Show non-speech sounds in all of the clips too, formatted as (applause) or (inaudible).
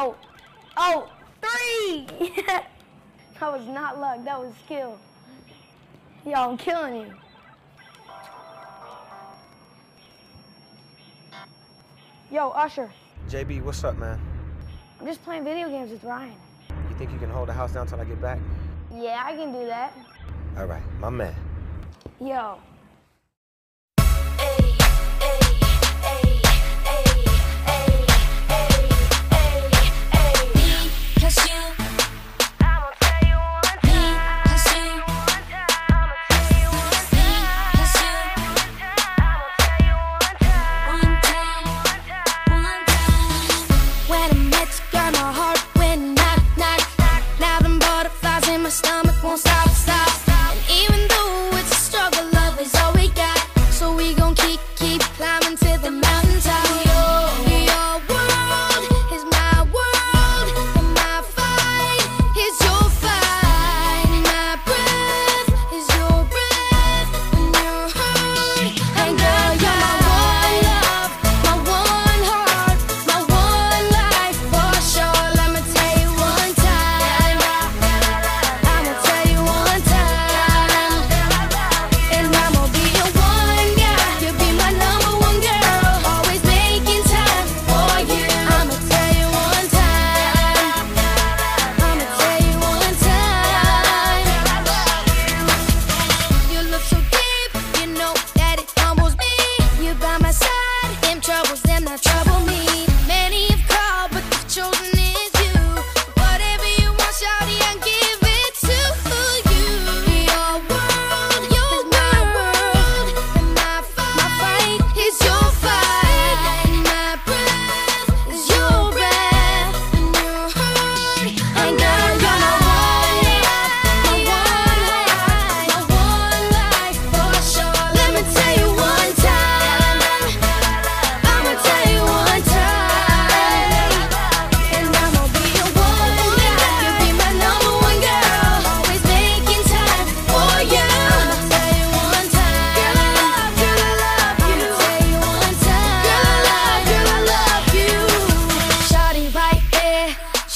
Oh, oh, three! (laughs) that was not luck, that was skill. Yo, I'm killing you. Yo, Usher. JB, what's up, man? I'm just playing video games with Ryan. You think you can hold the house down till I get back? Yeah, I can do that. All right, my man. Yo,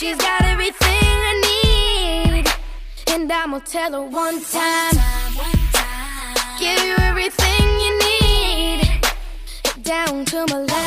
She's got everything I need. And I'ma tell her one time. Give you everything you need. Down to my last.